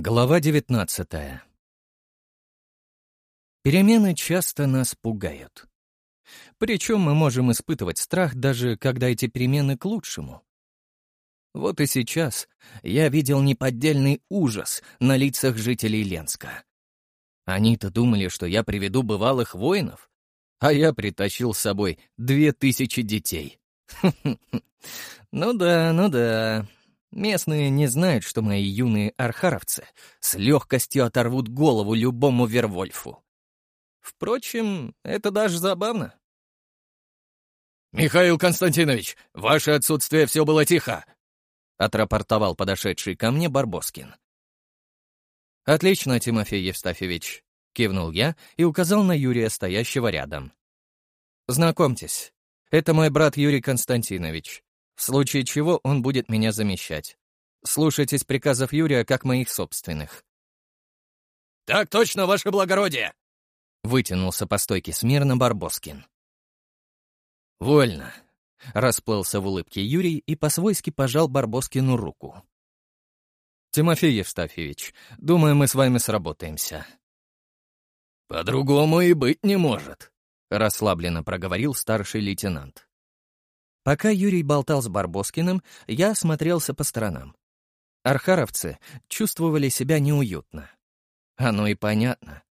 Глава 19 Перемены часто нас пугают. Причем мы можем испытывать страх, даже когда эти перемены к лучшему. Вот и сейчас я видел неподдельный ужас на лицах жителей Ленска. Они-то думали, что я приведу бывалых воинов, а я притащил с собой две тысячи детей. Ну да, ну да, Местные не знают, что мои юные архаровцы с легкостью оторвут голову любому Вервольфу. Впрочем, это даже забавно. «Михаил Константинович, ваше отсутствие все было тихо!» — отрапортовал подошедший ко мне Барбоскин. «Отлично, Тимофей Евстафьевич», — кивнул я и указал на Юрия, стоящего рядом. «Знакомьтесь, это мой брат Юрий Константинович, в случае чего он будет меня замещать. Слушайтесь приказов Юрия, как моих собственных. «Так точно, ваше благородие!» — вытянулся по стойке смирно Барбоскин. «Вольно!» — расплылся в улыбке Юрий и по-свойски пожал Барбоскину руку. «Тимофей Евстафьевич, думаю, мы с вами сработаемся». «По-другому и быть не может», — расслабленно проговорил старший лейтенант. Пока Юрий болтал с Барбоскиным, я осмотрелся по сторонам. Архаровцы чувствовали себя неуютно. Оно и понятно.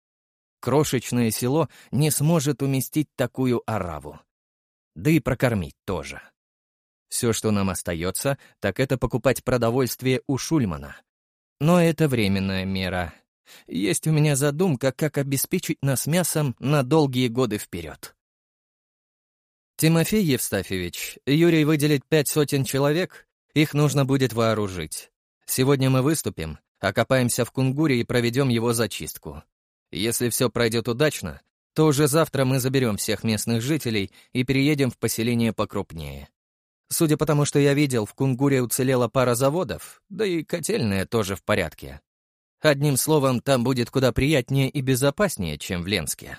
Крошечное село не сможет уместить такую ораву. Да и прокормить тоже. Все, что нам остается, так это покупать продовольствие у Шульмана. Но это временная мера. Есть у меня задумка, как обеспечить нас мясом на долгие годы вперед. Тимофей Евстафьевич, Юрий выделит пять сотен человек, их нужно будет вооружить. Сегодня мы выступим, окопаемся в Кунгуре и проведем его зачистку. Если все пройдет удачно, то уже завтра мы заберем всех местных жителей и переедем в поселение покрупнее. Судя по тому, что я видел, в Кунгуре уцелела пара заводов, да и котельная тоже в порядке. Одним словом, там будет куда приятнее и безопаснее, чем в Ленске.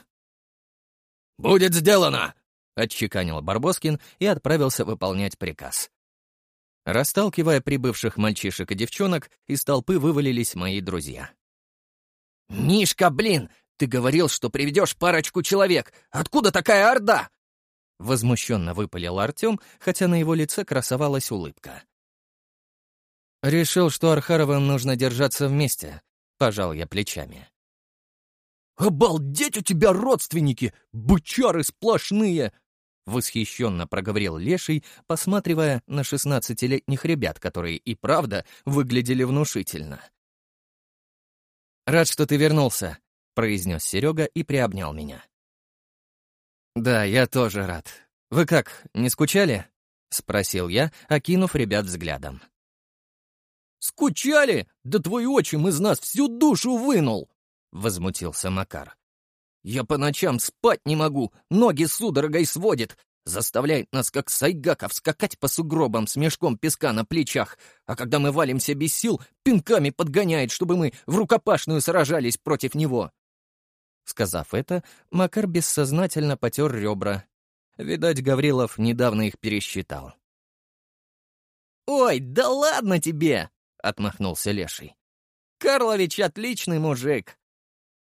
«Будет сделано! отчеканил Барбоскин и отправился выполнять приказ. Расталкивая прибывших мальчишек и девчонок, из толпы вывалились мои друзья. «Мишка, блин! Ты говорил, что приведешь парочку человек! Откуда такая орда?» Возмущенно выпалил Артем, хотя на его лице красовалась улыбка. «Решил, что Архаровым нужно держаться вместе», — пожал я плечами. «Обалдеть у тебя родственники! Бычары сплошные!» — восхищенно проговорил Леший, посматривая на шестнадцатилетних ребят, которые и правда выглядели внушительно. «Рад, что ты вернулся», — произнес Серега и приобнял меня. «Да, я тоже рад. Вы как, не скучали?» — спросил я, окинув ребят взглядом. «Скучали? Да твой отчим из нас всю душу вынул!» — возмутился Макар. Я по ночам спать не могу, ноги судорогой сводит, заставляет нас, как сайгаков, скакать по сугробам с мешком песка на плечах, а когда мы валимся без сил, пинками подгоняет, чтобы мы в рукопашную сражались против него. Сказав это, Макар бессознательно потер ребра. Видать, Гаврилов недавно их пересчитал. «Ой, да ладно тебе!» — отмахнулся Леший. «Карлович отличный мужик,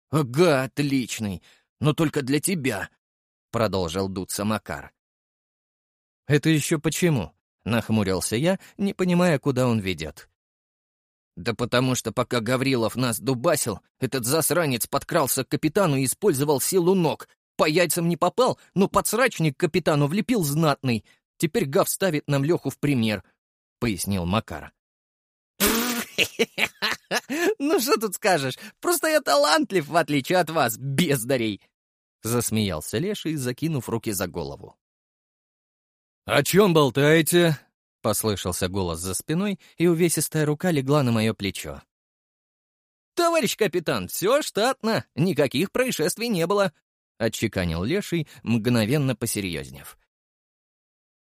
«Ага, отличный, но только для тебя», — продолжил дуться Макар. «Это еще почему?» — нахмурился я, не понимая, куда он ведет. «Да потому что, пока Гаврилов нас дубасил, этот засранец подкрался к капитану и использовал силу ног. По яйцам не попал, но подсрачник капитану влепил знатный. Теперь Гав ставит нам Леху в пример», — пояснил Макар. Ну что тут скажешь? Просто я талантлив, в отличие от вас, бездарей!» Засмеялся Леший, закинув руки за голову. «О чем болтаете?» — послышался голос за спиной, и увесистая рука легла на мое плечо. «Товарищ капитан, все штатно, никаких происшествий не было», — отчеканил Леший, мгновенно посерьезнев.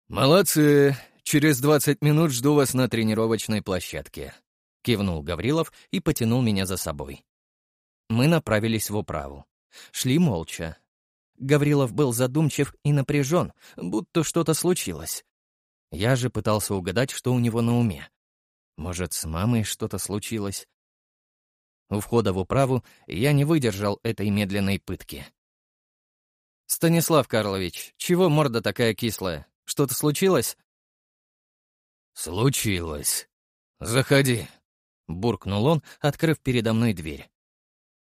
«Молодцы! Через двадцать минут жду вас на тренировочной площадке», — кивнул Гаврилов и потянул меня за собой. Мы направились в управу. Шли молча. Гаврилов был задумчив и напряжен, будто что-то случилось. Я же пытался угадать, что у него на уме. Может, с мамой что-то случилось? У входа в управу я не выдержал этой медленной пытки. «Станислав Карлович, чего морда такая кислая? Что-то случилось?» «Случилось. Заходи», — буркнул он, открыв передо мной дверь.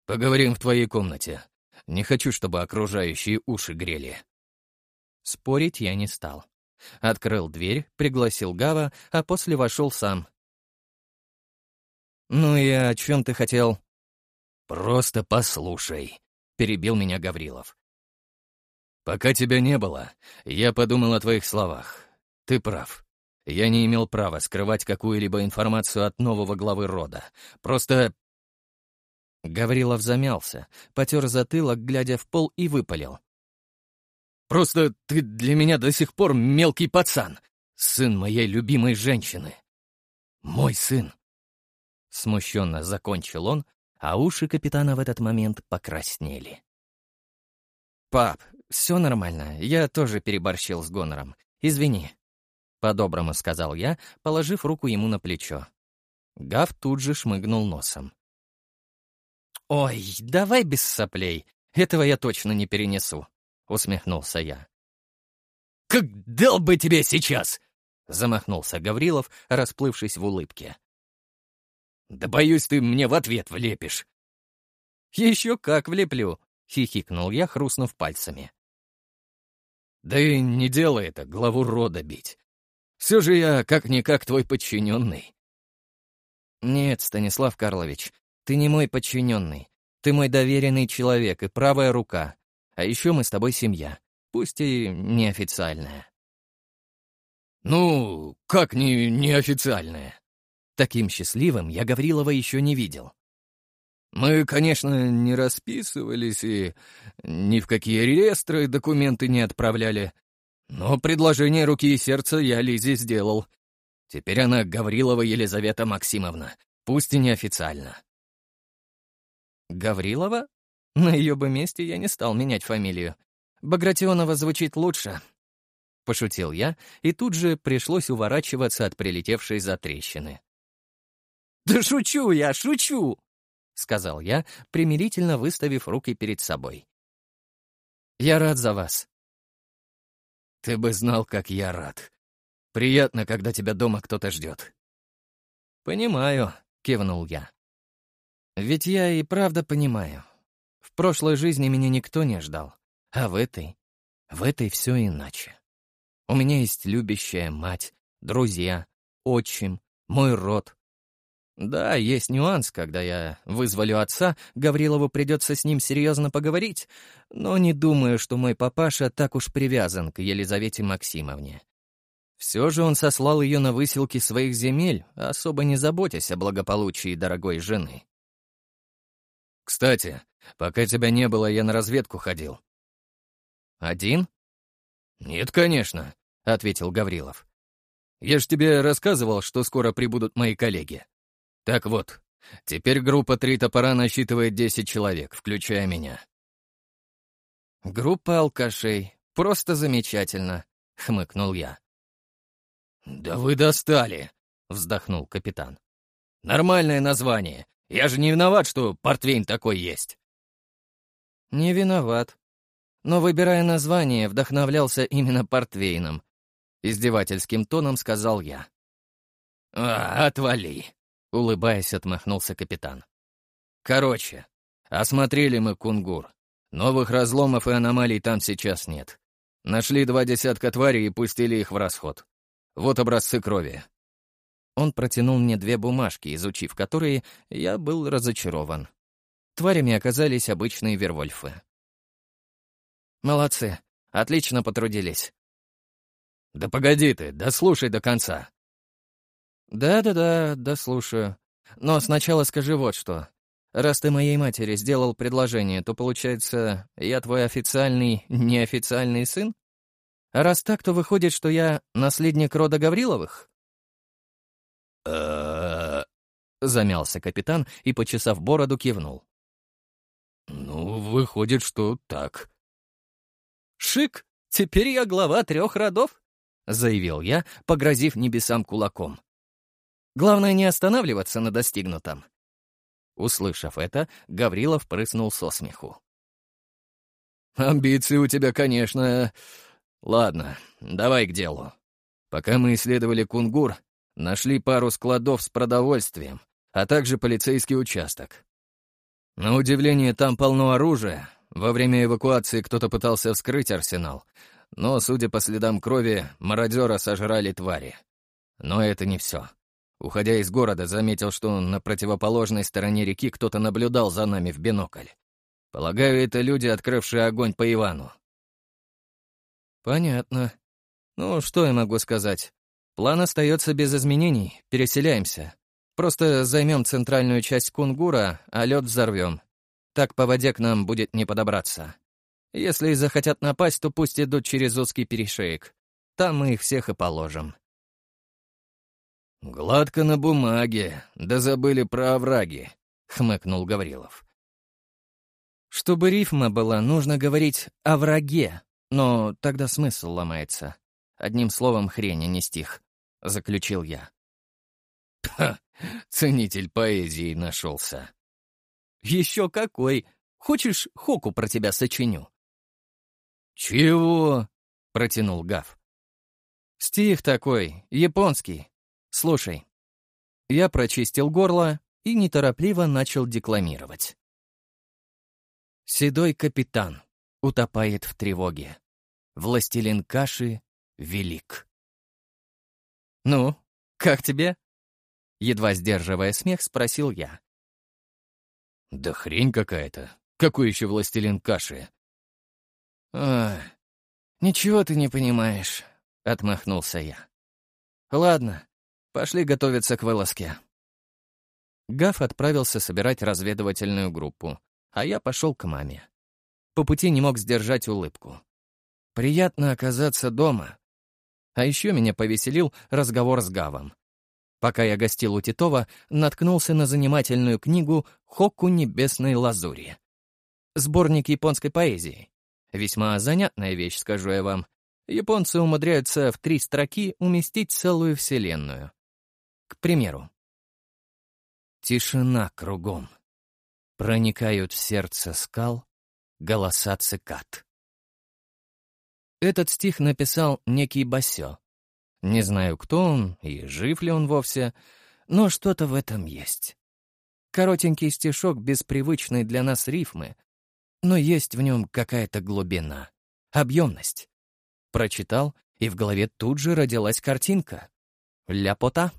«Поговорим в твоей комнате. Не хочу, чтобы окружающие уши грели». Спорить я не стал. Открыл дверь, пригласил Гава, а после вошел сам. «Ну и о чем ты хотел?» «Просто послушай», — перебил меня Гаврилов. «Пока тебя не было, я подумал о твоих словах. Ты прав. Я не имел права скрывать какую-либо информацию от нового главы рода. Просто... Гаврилов замялся, потер затылок, глядя в пол, и выпалил. «Просто ты для меня до сих пор мелкий пацан, сын моей любимой женщины. Мой сын!» Смущенно закончил он, а уши капитана в этот момент покраснели. «Пап, все нормально, я тоже переборщил с гонором. Извини», — по-доброму сказал я, положив руку ему на плечо. Гав тут же шмыгнул носом. «Ой, давай без соплей, этого я точно не перенесу», — усмехнулся я. «Как дал бы тебе сейчас!» — замахнулся Гаврилов, расплывшись в улыбке. «Да боюсь, ты мне в ответ влепишь». «Еще как влеплю!» — хихикнул я, хрустнув пальцами. «Да и не делай это, главу рода бить. Все же я как-никак твой подчиненный. Нет, Станислав Карлович, ты не мой подчиненный. Ты мой доверенный человек и правая рука. А еще мы с тобой семья, пусть и неофициальная. Ну, как не неофициальная? Таким счастливым я Гаврилова еще не видел. Мы, конечно, не расписывались и ни в какие реестры документы не отправляли, но предложение руки и сердца я Лизе сделал. Теперь она Гаврилова Елизавета Максимовна, пусть и неофициально. Гаврилова? На ее бы месте я не стал менять фамилию. Багратионова звучит лучше. Пошутил я, и тут же пришлось уворачиваться от прилетевшей затрещины. «Да шучу я, шучу!» — сказал я, примирительно выставив руки перед собой. «Я рад за вас», ты бы знал, как я рад. Приятно, когда тебя дома кто-то ждет. Понимаю, кивнул я. Ведь я и правда понимаю. В прошлой жизни меня никто не ждал, а в этой... В этой все иначе. У меня есть любящая мать, друзья, отчим, мой род, да, есть нюанс, когда я вызволю отца, Гаврилову придется с ним серьезно поговорить, но не думаю, что мой папаша так уж привязан к Елизавете Максимовне. Все же он сослал ее на выселки своих земель, особо не заботясь о благополучии дорогой жены. «Кстати, пока тебя не было, я на разведку ходил». «Один?» «Нет, конечно», — ответил Гаврилов. «Я ж тебе рассказывал, что скоро прибудут мои коллеги». Так вот, теперь группа «Три топора» насчитывает 10 человек, включая меня. «Группа алкашей. Просто замечательно», — хмыкнул я. «Да вы достали!» — вздохнул капитан. «Нормальное название. Я же не виноват, что портвейн такой есть». «Не виноват. Но, выбирая название, вдохновлялся именно портвейном», — издевательским тоном сказал я. «А, отвали!» — улыбаясь, отмахнулся капитан. «Короче, осмотрели мы кунгур. Новых разломов и аномалий там сейчас нет. Нашли два десятка тварей и пустили их в расход. Вот образцы крови». Он протянул мне две бумажки, изучив которые, я был разочарован. Тварями оказались обычные вервольфы. «Молодцы, отлично потрудились». «Да погоди ты, да слушай до конца», «Да-да-да, да слушаю. Но сначала скажи вот что. Раз ты моей матери сделал предложение, то, получается, я твой официальный, неофициальный сын? А раз так, то выходит, что я наследник рода Гавриловых?» а. замялся капитан и, почесав бороду, кивнул. «Ну, выходит, что так». «Шик! Теперь я глава трех родов!» — заявил я, погрозив небесам кулаком. Главное не останавливаться на достигнутом». Услышав это, Гаврилов прыснул со смеху. «Амбиции у тебя, конечно... Ладно, давай к делу. Пока мы исследовали Кунгур, нашли пару складов с продовольствием, а также полицейский участок. На удивление, там полно оружия. Во время эвакуации кто-то пытался вскрыть арсенал, но, судя по следам крови, мародера сожрали твари. Но это не все. Уходя из города, заметил, что на противоположной стороне реки кто-то наблюдал за нами в бинокль. Полагаю, это люди, открывшие огонь по Ивану. Понятно. Ну, что я могу сказать? План остается без изменений, переселяемся. Просто займем центральную часть Кунгура, а лед взорвем. Так по воде к нам будет не подобраться. Если захотят напасть, то пусть идут через узкий перешеек. Там мы их всех и положим. «Гладко на бумаге, да забыли про овраги», — хмыкнул Гаврилов. «Чтобы рифма была, нужно говорить о враге, но тогда смысл ломается. Одним словом, хрень, а не стих», — заключил я. «Ха! Ценитель поэзии нашелся!» «Еще какой! Хочешь, Хоку про тебя сочиню?» «Чего?» — протянул Гав. «Стих такой, японский. Слушай. Я прочистил горло и неторопливо начал декламировать. Седой капитан утопает в тревоге. Властелин каши велик. «Ну, как тебе?» Едва сдерживая смех, спросил я. «Да хрень какая-то. Какой еще властелин каши?» «А, ничего ты не понимаешь», — отмахнулся я. «Ладно, Пошли готовиться к вылазке». Гаф отправился собирать разведывательную группу, а я пошел к маме. По пути не мог сдержать улыбку. Приятно оказаться дома. А еще меня повеселил разговор с Гавом. Пока я гостил у Титова, наткнулся на занимательную книгу «Хокку небесной лазури». Сборник японской поэзии. Весьма занятная вещь, скажу я вам. Японцы умудряются в три строки уместить целую вселенную примеру. Тишина кругом. Проникают в сердце скал голоса цикад. Этот стих написал некий Басё. Не знаю, кто он и жив ли он вовсе, но что-то в этом есть. Коротенький стишок без привычной для нас рифмы, но есть в нем какая-то глубина, объемность. Прочитал, и в голове тут же родилась картинка. Ляпота.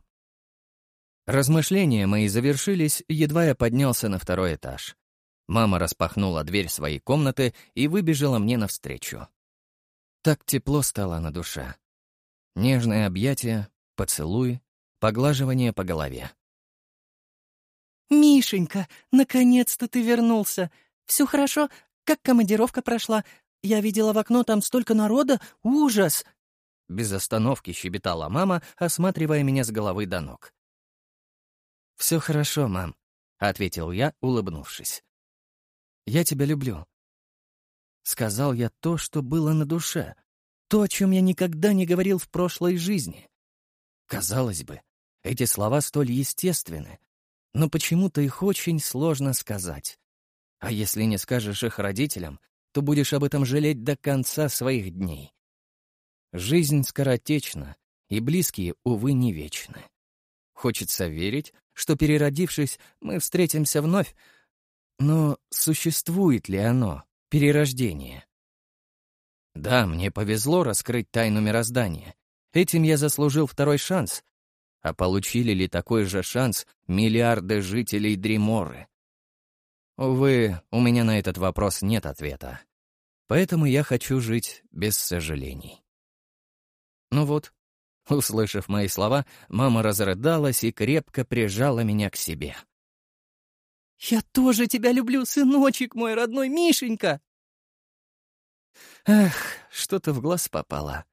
Размышления мои завершились, едва я поднялся на второй этаж. Мама распахнула дверь своей комнаты и выбежала мне навстречу. Так тепло стало на душе. Нежное объятие, поцелуй, поглаживание по голове. «Мишенька, наконец-то ты вернулся! Все хорошо? Как командировка прошла? Я видела в окно там столько народа! Ужас!» Без остановки щебетала мама, осматривая меня с головы до ног. «Все хорошо, мам», — ответил я, улыбнувшись. «Я тебя люблю». Сказал я то, что было на душе, то, о чем я никогда не говорил в прошлой жизни. Казалось бы, эти слова столь естественны, но почему-то их очень сложно сказать. А если не скажешь их родителям, то будешь об этом жалеть до конца своих дней. Жизнь скоротечна, и близкие, увы, не вечны. Хочется верить, что, переродившись, мы встретимся вновь. Но существует ли оно, перерождение? Да, мне повезло раскрыть тайну мироздания. Этим я заслужил второй шанс. А получили ли такой же шанс миллиарды жителей Дриморы? Увы, у меня на этот вопрос нет ответа. Поэтому я хочу жить без сожалений. Ну вот, Услышав мои слова, мама разрыдалась и крепко прижала меня к себе. «Я тоже тебя люблю, сыночек мой родной Мишенька!» Эх, что-то в глаз попало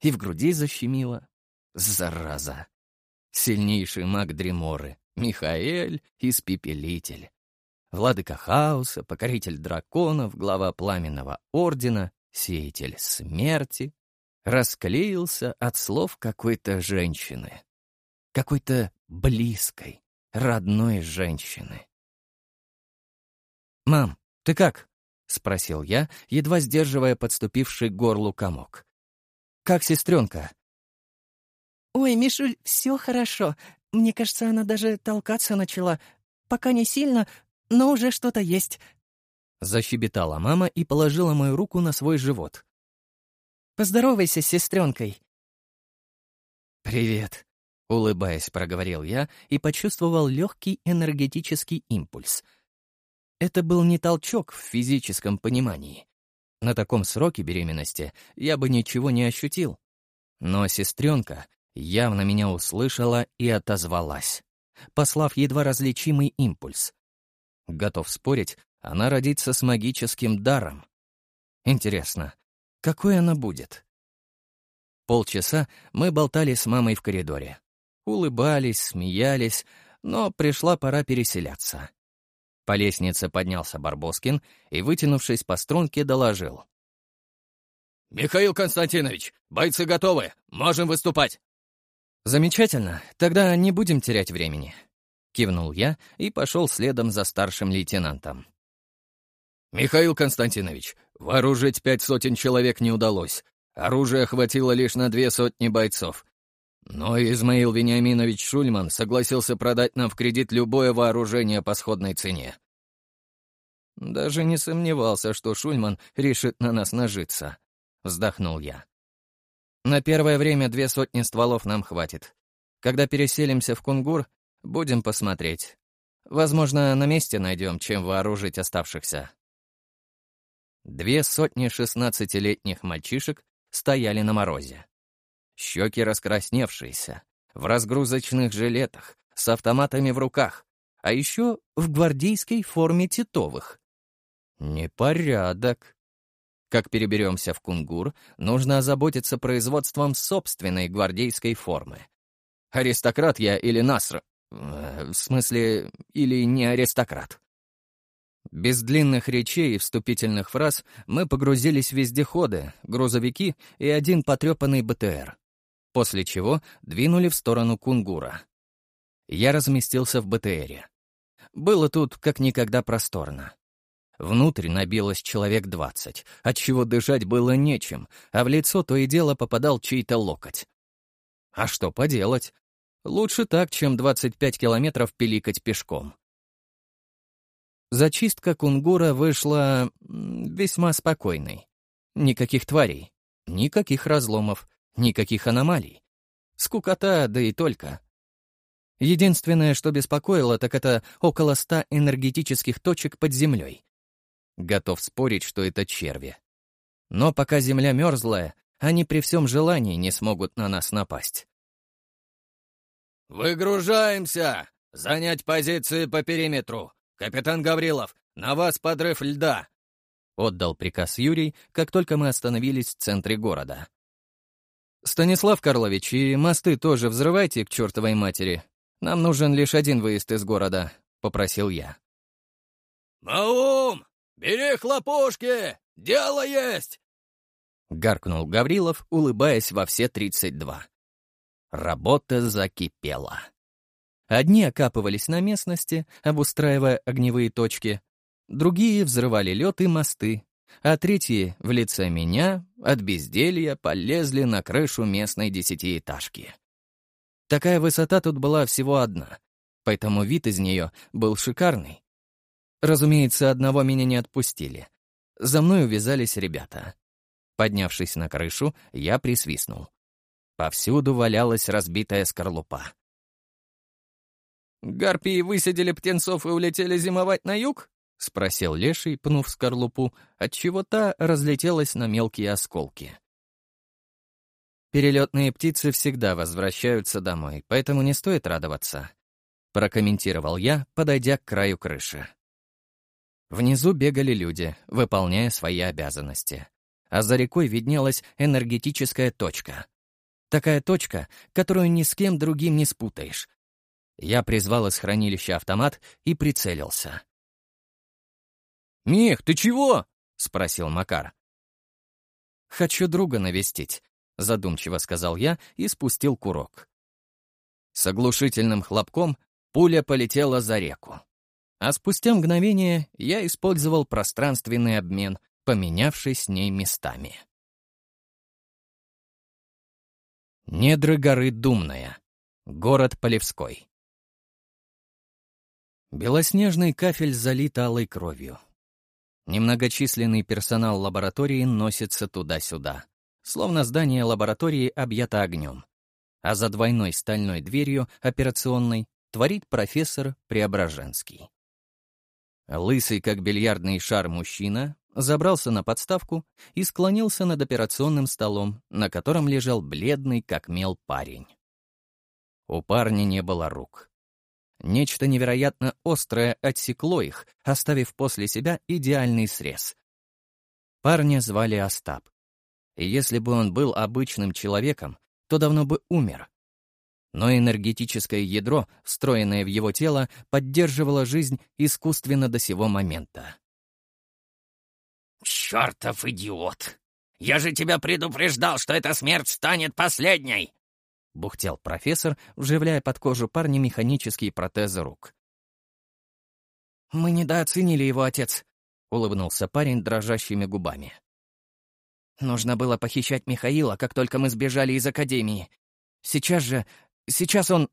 и в груди защемило. Зараза! Сильнейший маг Дреморы, Михаэль Испепелитель. Владыка хаоса, покоритель драконов, глава пламенного ордена, сеятель смерти, расклеился от слов какой-то женщины. Какой-то близкой, родной женщины. «Мам, ты как?» — спросил я, едва сдерживая подступивший к горлу комок. «Как сестренка?» «Ой, Мишуль, все хорошо. Мне кажется, она даже толкаться начала. Пока не сильно, но уже что-то есть». Защебетала мама и положила мою руку на свой живот. Поздоровайся с сестренкой». «Привет», — улыбаясь, проговорил я и почувствовал легкий энергетический импульс. Это был не толчок в физическом понимании. На таком сроке беременности я бы ничего не ощутил. Но сестренка явно меня услышала и отозвалась, послав едва различимый импульс. Готов спорить, она родится с магическим даром. Интересно, какой она будет? Полчаса мы болтали с мамой в коридоре. Улыбались, смеялись, но пришла пора переселяться. По лестнице поднялся Барбоскин и, вытянувшись по струнке, доложил. «Михаил Константинович, бойцы готовы, можем выступать!» «Замечательно, тогда не будем терять времени», — кивнул я и пошел следом за старшим лейтенантом. «Михаил Константинович, Вооружить пять сотен человек не удалось. Оружия хватило лишь на две сотни бойцов. Но Измаил Вениаминович Шульман согласился продать нам в кредит любое вооружение по сходной цене. «Даже не сомневался, что Шульман решит на нас нажиться», — вздохнул я. «На первое время две сотни стволов нам хватит. Когда переселимся в Кунгур, будем посмотреть. Возможно, на месте найдем, чем вооружить оставшихся». Две сотни шестнадцатилетних мальчишек стояли на морозе. Щеки раскрасневшиеся, в разгрузочных жилетах, с автоматами в руках, а еще в гвардейской форме титовых. Непорядок. Как переберемся в Кунгур, нужно озаботиться производством собственной гвардейской формы. Аристократ я или Наср... Э, в смысле, или не аристократ. Без длинных речей и вступительных фраз мы погрузились в вездеходы, грузовики и один потрепанный БТР. После чего двинули в сторону Кунгура. Я разместился в БТРе. Было тут как никогда просторно. Внутрь набилось человек двадцать, отчего дышать было нечем, а в лицо то и дело попадал чей-то локоть. А что поделать? Лучше так, чем 25 километров пиликать пешком. Зачистка кунгура вышла весьма спокойной. Никаких тварей, никаких разломов, никаких аномалий. Скукота, да и только. Единственное, что беспокоило, так это около ста энергетических точек под землей. Готов спорить, что это черви. Но пока земля мерзлая, они при всем желании не смогут на нас напасть. «Выгружаемся! Занять позиции по периметру! «Капитан Гаврилов, на вас подрыв льда!» Отдал приказ Юрий, как только мы остановились в центре города. «Станислав Карлович, и мосты тоже взрывайте к чертовой матери. Нам нужен лишь один выезд из города», — попросил я. Маум, бери хлопушки! Дело есть!» Гаркнул Гаврилов, улыбаясь во все тридцать два. Работа закипела. Одни окапывались на местности, обустраивая огневые точки, другие взрывали лед и мосты, а третьи, в лице меня, от безделья полезли на крышу местной десятиэтажки. Такая высота тут была всего одна, поэтому вид из нее был шикарный. Разумеется, одного меня не отпустили. За мной увязались ребята. Поднявшись на крышу, я присвистнул. Повсюду валялась разбитая скорлупа. «Гарпии высадили птенцов и улетели зимовать на юг?» — спросил Леший, пнув скорлупу, отчего та разлетелась на мелкие осколки. «Перелетные птицы всегда возвращаются домой, поэтому не стоит радоваться», — прокомментировал я, подойдя к краю крыши. Внизу бегали люди, выполняя свои обязанности. А за рекой виднелась энергетическая точка. Такая точка, которую ни с кем другим не спутаешь, я призвал из хранилища автомат и прицелился. Мех, ты чего?» — спросил Макар. «Хочу друга навестить», — задумчиво сказал я и спустил курок. С оглушительным хлопком пуля полетела за реку. А спустя мгновение я использовал пространственный обмен, поменявшись с ней местами. Недра горы Думная. Город Полевской. Белоснежный кафель залит алой кровью. Немногочисленный персонал лаборатории носится туда-сюда, словно здание лаборатории объято огнем. А за двойной стальной дверью операционной творит профессор Преображенский. Лысый, как бильярдный шар, мужчина забрался на подставку и склонился над операционным столом, на котором лежал бледный, как мел, парень. У парня не было рук. Нечто невероятно острое отсекло их, оставив после себя идеальный срез. Парня звали Остап. И если бы он был обычным человеком, то давно бы умер. Но энергетическое ядро, встроенное в его тело, поддерживало жизнь искусственно до сего момента. «Чертов идиот! Я же тебя предупреждал, что эта смерть станет последней!» — бухтел профессор, вживляя под кожу парня механические протезы рук. «Мы недооценили его, отец», — улыбнулся парень дрожащими губами. «Нужно было похищать Михаила, как только мы сбежали из Академии. Сейчас же... Сейчас он...»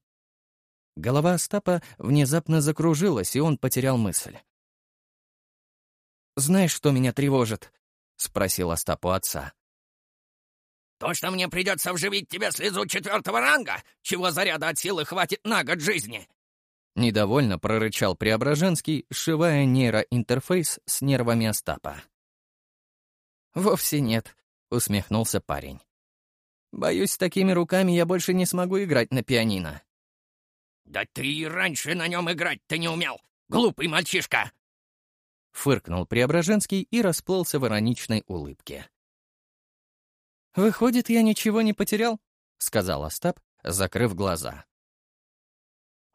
Голова Остапа внезапно закружилась, и он потерял мысль. «Знаешь, что меня тревожит?» — спросил Остап отца. То, что мне придется вживить тебе слезу четвертого ранга, чего заряда от силы хватит на год жизни!» Недовольно прорычал Преображенский, сшивая нейроинтерфейс с нервами Остапа. «Вовсе нет», — усмехнулся парень. «Боюсь, с такими руками я больше не смогу играть на пианино». «Да ты и раньше на нем играть-то не умел, глупый мальчишка!» Фыркнул Преображенский и расплылся в ироничной улыбке. «Выходит, я ничего не потерял?» — сказал Остап, закрыв глаза.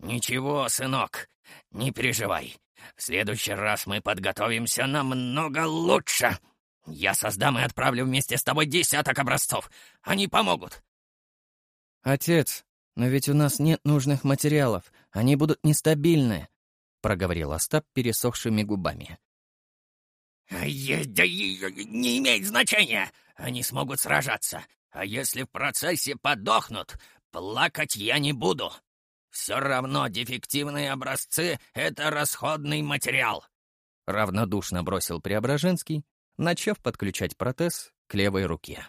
«Ничего, сынок, не переживай. В следующий раз мы подготовимся намного лучше. Я создам и отправлю вместе с тобой десяток образцов. Они помогут». «Отец, но ведь у нас нет нужных материалов. Они будут нестабильны», — проговорил Остап пересохшими губами. А «Не имеет значения. Они смогут сражаться. А если в процессе подохнут, плакать я не буду. Все равно дефективные образцы — это расходный материал». Равнодушно бросил Преображенский, начав подключать протез к левой руке.